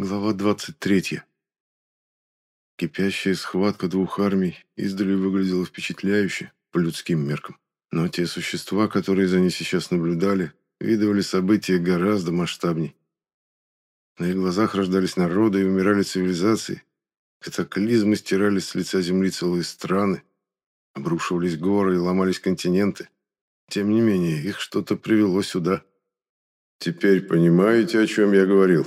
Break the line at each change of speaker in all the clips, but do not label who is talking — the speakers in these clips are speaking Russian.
Глава 23. Кипящая схватка двух армий издали выглядела впечатляюще по людским меркам. Но те существа, которые за ней сейчас наблюдали, видывали события гораздо масштабней. На их глазах рождались народы и умирали цивилизации. Катаклизмы стирали с лица земли целые страны. Обрушивались горы и ломались континенты. Тем не менее, их что-то привело сюда.
«Теперь понимаете, о чем я говорил?»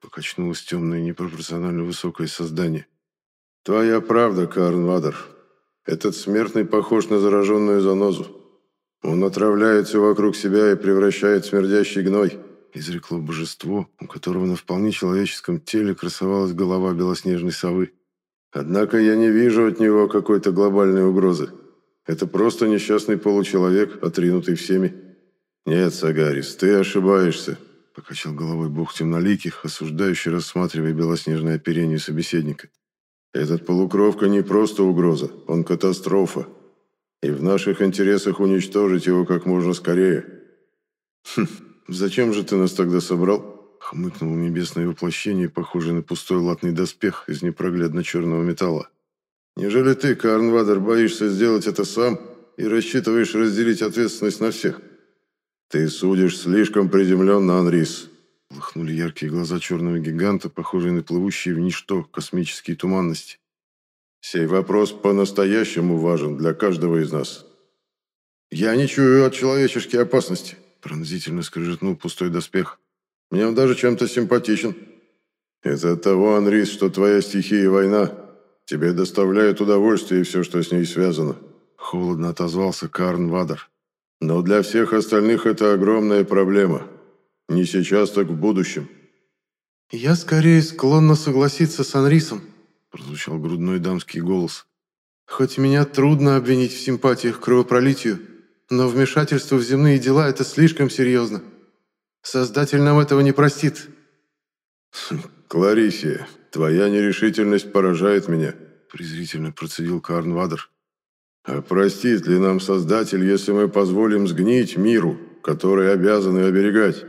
Покачнулось темное непропорционально высокое создание.
«Твоя правда, Карн Вадер. Этот смертный похож на зараженную занозу. Он отравляет все вокруг себя и превращает в смердящий гной»,
изрекло божество, у которого на вполне человеческом теле красовалась голова белоснежной совы.
«Однако я не вижу от него какой-то глобальной угрозы. Это просто несчастный получеловек, отринутый всеми». «Нет, Сагарис, ты ошибаешься.
Покачал головой бог темноликих, осуждающий, рассматривая белоснежное оперение собеседника.
«Этот полукровка не просто угроза, он катастрофа. И в наших интересах уничтожить его как можно скорее».
«Хм, зачем же ты нас тогда собрал?» Хмыкнул небесное воплощение, похожее на пустой латный доспех из непроглядно черного металла.
«Неужели ты, Карнвадер, боишься сделать это сам и рассчитываешь разделить ответственность на всех?» «Ты судишь слишком приземленно, Анрис», —
лохнули яркие глаза черного гиганта, похожие на плывущие в ничто космические туманности.
«Сей вопрос по-настоящему важен для каждого из нас». «Я не чую от человеческой опасности», — пронзительно скрежетнул пустой доспех. «Мне он даже чем-то симпатичен». «Это от того, Анрис, что твоя стихия — война. Тебе доставляет удовольствие все, что с ней связано».
Холодно отозвался Карн Вадер.
Но для всех остальных это огромная проблема. Не сейчас, так в будущем.
«Я скорее склонна согласиться с Анрисом», –
прозвучал грудной дамский голос.
«Хоть меня трудно обвинить в симпатиях к кровопролитию, но вмешательство в земные дела – это слишком серьезно. Создатель нам этого не простит».
«Кларисия, твоя нерешительность поражает меня», –
презрительно процедил Карн Вадер.
А простит ли нам Создатель, если мы позволим сгнить миру, который обязаны оберегать?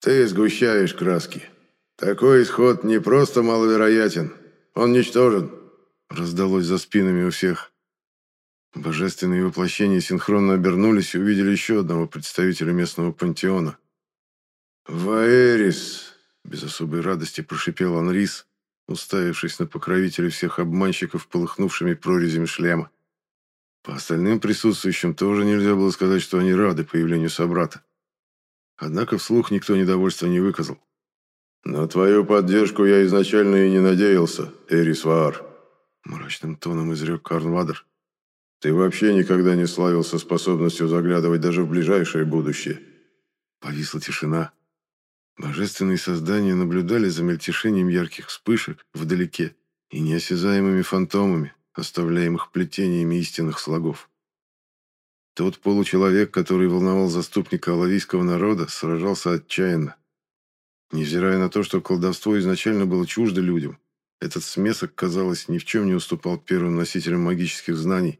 Ты сгущаешь краски. Такой исход не просто маловероятен, он ничтожен.
Раздалось за спинами у всех. Божественные воплощения синхронно обернулись и увидели еще одного представителя местного пантеона.
«Ваэрис!»
– без особой радости прошипел Анрис, уставившись на покровителя всех обманщиков, полыхнувшими прорезями шлема. По остальным присутствующим тоже нельзя было сказать, что они рады появлению собрата. Однако вслух никто недовольства не выказал.
«На твою поддержку я изначально и не надеялся, Эрис Ваар»,
мрачным тоном изрек Карнвадер.
«Ты вообще никогда не славился способностью заглядывать даже в ближайшее будущее».
Повисла тишина. Божественные создания наблюдали за мельтешением ярких вспышек вдалеке и неосязаемыми фантомами, оставляемых плетениями истинных слогов. Тот получеловек, который волновал заступника алавийского народа, сражался отчаянно. Невзирая на то, что колдовство изначально было чуждо людям, этот смесок, казалось, ни в чем не уступал первым носителям магических знаний,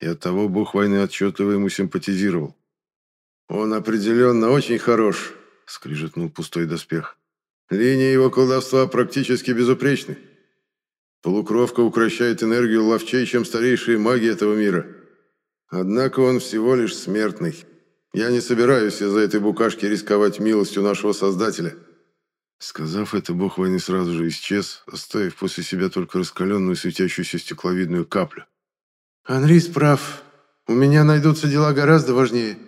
и оттого бог войны отчетливо ему симпатизировал.
«Он определенно очень хорош», — скрижетнул пустой доспех. «Линия его колдовства практически безупречны. Полукровка укращает энергию ловчей, чем старейшие маги этого мира. Однако он всего лишь смертный. Я не собираюсь из-за этой букашки рисковать милостью нашего Создателя».
Сказав это, бог войны сразу же исчез, оставив после себя только раскаленную светящуюся стекловидную каплю.
«Анрис прав. У меня найдутся дела гораздо важнее.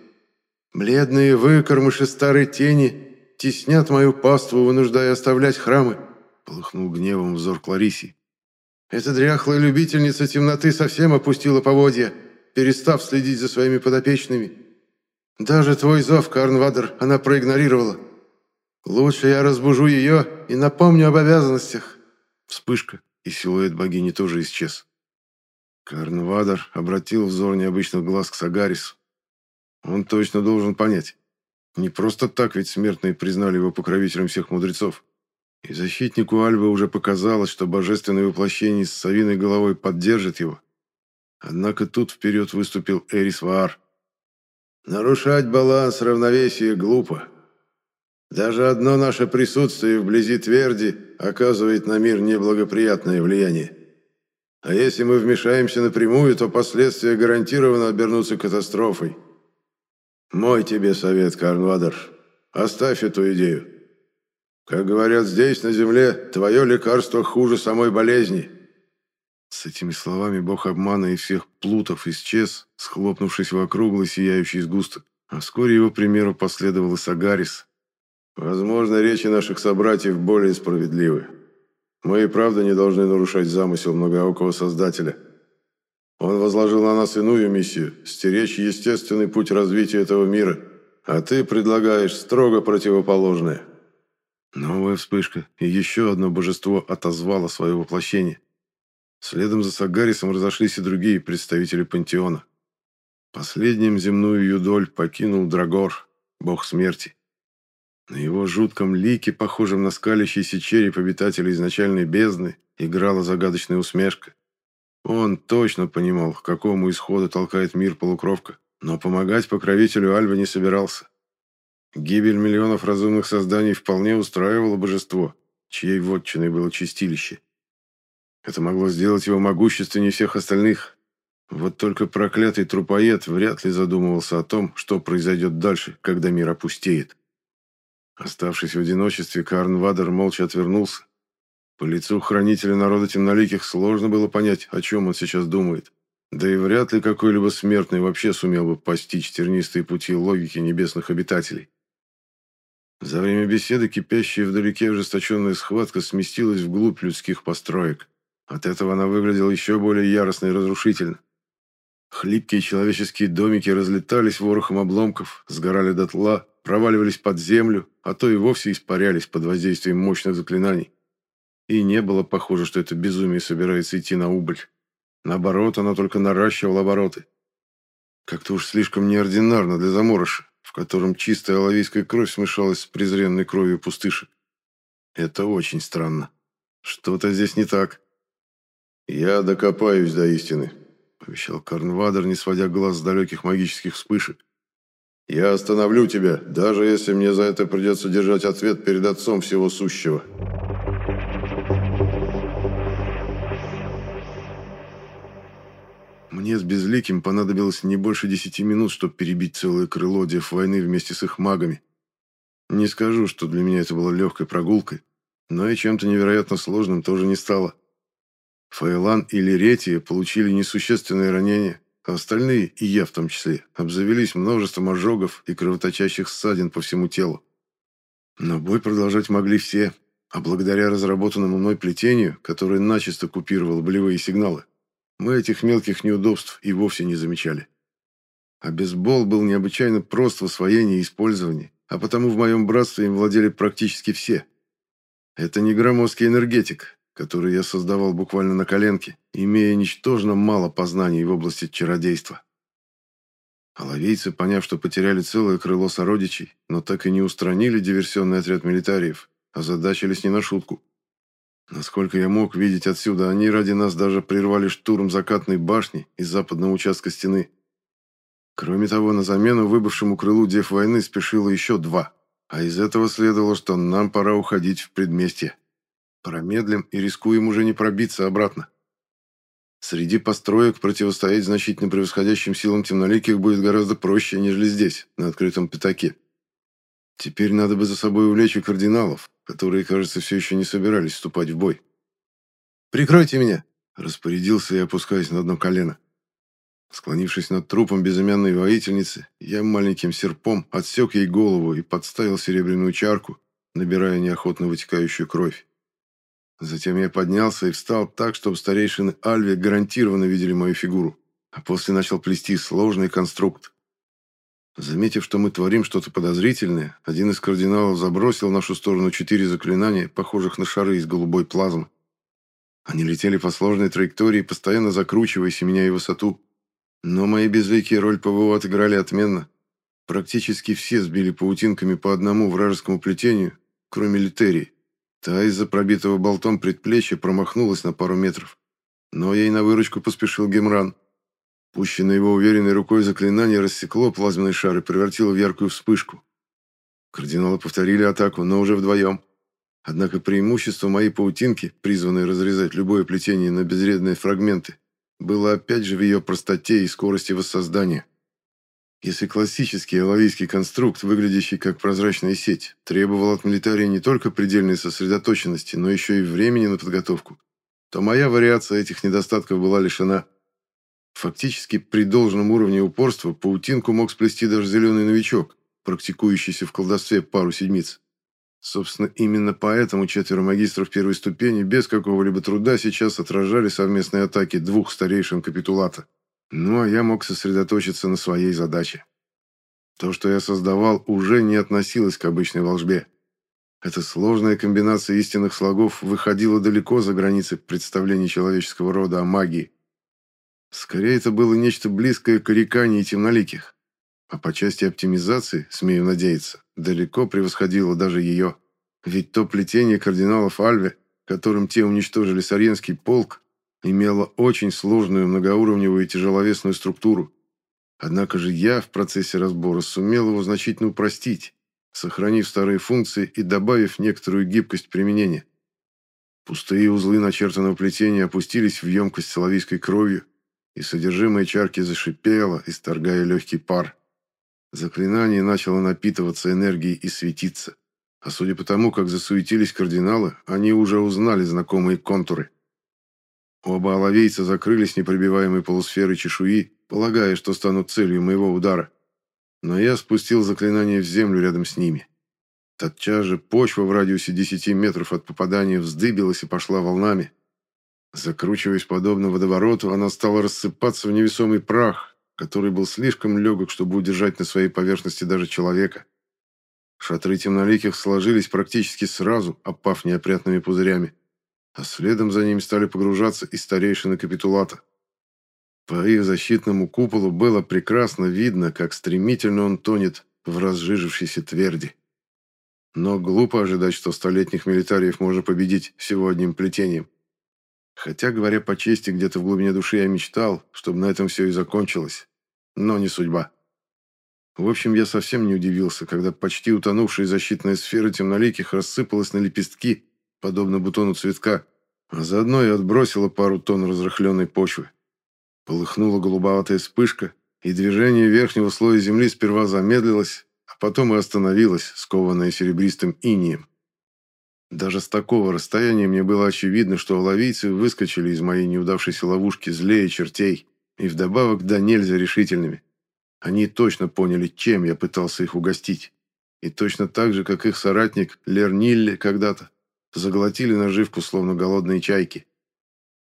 Бледные выкормыши старой тени теснят мою паству, вынуждая оставлять храмы», —
полыхнул гневом взор Кларисии.
Эта дряхлая любительница темноты совсем опустила поводья, перестав следить за своими подопечными. Даже твой зов, Карнвадер, она проигнорировала. Лучше я разбужу ее и напомню об обязанностях.
Вспышка, и силуэт богини тоже исчез. Карнвадер обратил взор необычных глаз к Сагарису. Он точно должен понять. Не просто так ведь смертные признали его покровителем всех мудрецов. И защитнику Альвы уже показалось, что божественное воплощение с совиной головой поддержит его. Однако тут вперед выступил Эрис Ваар.
«Нарушать баланс равновесия глупо. Даже одно наше присутствие вблизи тверди оказывает на мир неблагоприятное влияние. А если мы вмешаемся напрямую, то последствия гарантированно обернутся катастрофой. Мой тебе совет, Карнвадер, оставь эту идею. Как говорят здесь, на земле, твое лекарство хуже самой болезни.
С этими словами бог обмана и всех плутов исчез, схлопнувшись в округлый сияющий сгусток. А вскоре его примеру последовал и Сагарис.
Возможно, речи наших собратьев более справедливы. Мы и правда не должны нарушать замысел многоокого Создателя. Он возложил на нас иную миссию – стеречь естественный путь развития этого мира, а ты предлагаешь строго противоположное.
Новая вспышка, и еще одно божество отозвало свое воплощение. Следом за Сагарисом разошлись и другие представители пантеона. Последним земную юдоль покинул Драгор, бог смерти. На его жутком лике, похожем на скалящийся череп обитателя изначальной бездны, играла загадочная усмешка. Он точно понимал, к какому исходу толкает мир полукровка, но помогать покровителю Альвы не собирался. Гибель миллионов разумных созданий вполне устраивало божество, чьей вотчиной было чистилище. Это могло сделать его могущественнее всех остальных. Вот только проклятый трупоед вряд ли задумывался о том, что произойдет дальше, когда мир опустеет. Оставшись в одиночестве, Карн Вадер молча отвернулся. По лицу хранителя народа темноликих сложно было понять, о чем он сейчас думает. Да и вряд ли какой-либо смертный вообще сумел бы постичь тернистые пути логики небесных обитателей. За время беседы кипящая вдалеке ожесточенная схватка сместилась вглубь людских построек. От этого она выглядела еще более яростно и разрушительно. Хлипкие человеческие домики разлетались ворохом обломков, сгорали дотла, проваливались под землю, а то и вовсе испарялись под воздействием мощных заклинаний. И не было похоже, что это безумие собирается идти на убыль. Наоборот, оно только наращивало обороты. Как-то уж слишком неординарно для заморыша, в котором чистая оловийская кровь смешалась с презренной кровью пустышек. Это очень странно. Что-то здесь не так.
«Я докопаюсь до истины», —
повещал Карнвадер, не сводя глаз с далеких магических вспышек.
Я остановлю тебя, даже если мне за это придется держать ответ перед Отцом Всего Сущего.
Мне с Безликим понадобилось не больше десяти минут, чтобы перебить целое крыло дев войны вместе с их магами. Не скажу, что для меня это было легкой прогулкой, но и чем-то невероятно сложным тоже не стало. Файлан и Леретия получили несущественные ранения, а остальные, и я в том числе, обзавелись множеством ожогов и кровоточащих ссадин по всему телу. Но бой продолжать могли все, а благодаря разработанному мной плетению, которое начисто купировало болевые сигналы, мы этих мелких неудобств и вовсе не замечали. А бейсбол был необычайно прост в освоении и использовании, а потому в моем братстве им владели практически все. Это не громоздкий энергетик, который я создавал буквально на коленке, имея ничтожно мало познаний в области чародейства. Оловийцы, поняв, что потеряли целое крыло сородичей, но так и не устранили диверсионный отряд милитариев, озадачились не на шутку. Насколько я мог видеть отсюда, они ради нас даже прервали штурм закатной башни из западного участка стены. Кроме того, на замену выбывшему крылу дев войны спешило еще два, а из этого следовало, что нам пора уходить в предместье. Промедлим и рискуем уже не пробиться обратно. Среди построек противостоять значительно превосходящим силам темноликих будет гораздо проще, нежели здесь, на открытом пятаке. Теперь надо бы за собой увлечь и кардиналов, которые, кажется, все еще не собирались вступать в бой. «Прикройте меня!» – распорядился я, опускаясь на одно колено. Склонившись над трупом безымянной воительницы, я маленьким серпом отсек ей голову и подставил серебряную чарку, набирая неохотно вытекающую кровь. Затем я поднялся и встал так, чтобы старейшины Альви гарантированно видели мою фигуру, а после начал плести сложный конструкт. Заметив, что мы творим что-то подозрительное, один из кардиналов забросил в нашу сторону четыре заклинания, похожих на шары из голубой плазмы. Они летели по сложной траектории, постоянно закручиваясь и меняя высоту. Но мои безликие роль ПВО отыграли отменно. Практически все сбили паутинками по одному вражескому плетению, кроме Литерии. Та из-за пробитого болтом предплечья промахнулась на пару метров. Но ей на выручку поспешил Гемран. Пущенное его уверенной рукой заклинание рассекло плазменный шар и превратило в яркую вспышку. Кардиналы повторили атаку, но уже вдвоем. Однако преимущество моей паутинки, призванной разрезать любое плетение на безвредные фрагменты, было опять же в ее простоте и скорости воссоздания. Если классический алавийский конструкт, выглядящий как прозрачная сеть, требовал от милитария не только предельной сосредоточенности, но еще и времени на подготовку, то моя вариация этих недостатков была лишена. Фактически, при должном уровне упорства паутинку мог сплести даже зеленый новичок, практикующийся в колдовстве пару седмиц. Собственно, именно поэтому четверо магистров первой ступени без какого-либо труда сейчас отражали совместные атаки двух старейшин капитулата. Ну, а я мог сосредоточиться на своей задаче. То, что я создавал, уже не относилось к обычной волжбе. Эта сложная комбинация истинных слогов выходила далеко за границы представлений человеческого рода о магии. Скорее, это было нечто близкое к орекании темноликих. А по части оптимизации, смею надеяться, далеко превосходило даже ее. Ведь то плетение кардиналов Альве, которым те уничтожили Сарьенский полк, имела очень сложную многоуровневую и тяжеловесную структуру. Однако же я в процессе разбора сумел его значительно упростить, сохранив старые функции и добавив некоторую гибкость применения. Пустые узлы начертанного плетения опустились в емкость соловийской кровью, и содержимое чарки зашипело, исторгая легкий пар. Заклинание начало напитываться энергией и светиться. А судя по тому, как засуетились кардиналы, они уже узнали знакомые контуры – Оба оловейца закрылись непробиваемой полусферой чешуи, полагая, что станут целью моего удара. Но я спустил заклинание в землю рядом с ними. Тотчас же почва в радиусе 10 метров от попадания вздыбилась и пошла волнами. Закручиваясь подобно водовороту, она стала рассыпаться в невесомый прах, который был слишком легок, чтобы удержать на своей поверхности даже человека. Шатры темноликих сложились практически сразу, опав неопрятными пузырями а следом за ними стали погружаться и старейшины капитулата. По их защитному куполу было прекрасно видно, как стремительно он тонет в разжижившейся тверди. Но глупо ожидать, что столетних милитариев можно победить всего одним плетением. Хотя, говоря по чести, где-то в глубине души я мечтал, чтобы на этом все и закончилось. Но не судьба. В общем, я совсем не удивился, когда почти утонувшая защитная сфера темноликих рассыпалась на лепестки подобно бутону цветка, а заодно и отбросила пару тонн разрыхленной почвы. Полыхнула голубоватая вспышка, и движение верхнего слоя земли сперва замедлилось, а потом и остановилось, скованное серебристым инием. Даже с такого расстояния мне было очевидно, что ловийцы выскочили из моей неудавшейся ловушки злее чертей и вдобавок да нельзя решительными. Они точно поняли, чем я пытался их угостить. И точно так же, как их соратник Лер Нилле когда-то, заглотили наживку, словно голодные чайки.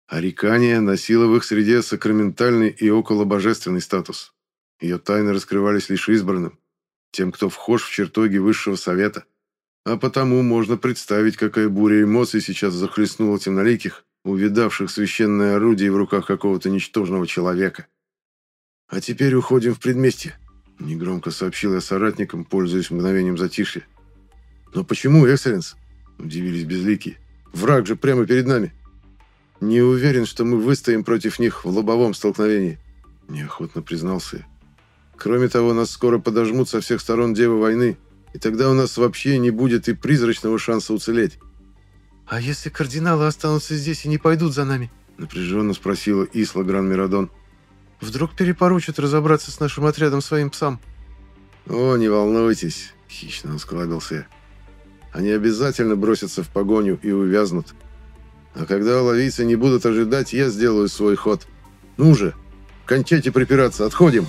Арикания носила в их среде сакраментальный и околобожественный статус. Ее тайны раскрывались лишь избранным, тем, кто вхож в чертоги высшего совета. А потому можно представить, какая буря эмоций сейчас захлестнула темноликих, увидавших священное орудие в руках какого-то ничтожного человека. «А теперь уходим в предместье», — негромко сообщил я соратникам, пользуясь мгновением затишья. «Но почему, экселленс?» Удивились безликие. Враг же прямо перед нами. Не уверен, что мы выстоим против них в лобовом столкновении. Неохотно признался я. Кроме того, нас скоро подожмут со всех сторон девы войны, и тогда у нас вообще не будет и призрачного шанса уцелеть.
«А если кардиналы останутся здесь и не пойдут за нами?»
Напряженно спросила Исла Гран-Мирадон.
«Вдруг перепоручат разобраться с нашим отрядом своим псам?»
«О, не волнуйтесь!» — хищно осклабился я. Они обязательно бросятся в погоню и увязнут. А когда ловийцы не будут ожидать, я сделаю свой ход. Ну же, кончайте припираться, отходим!»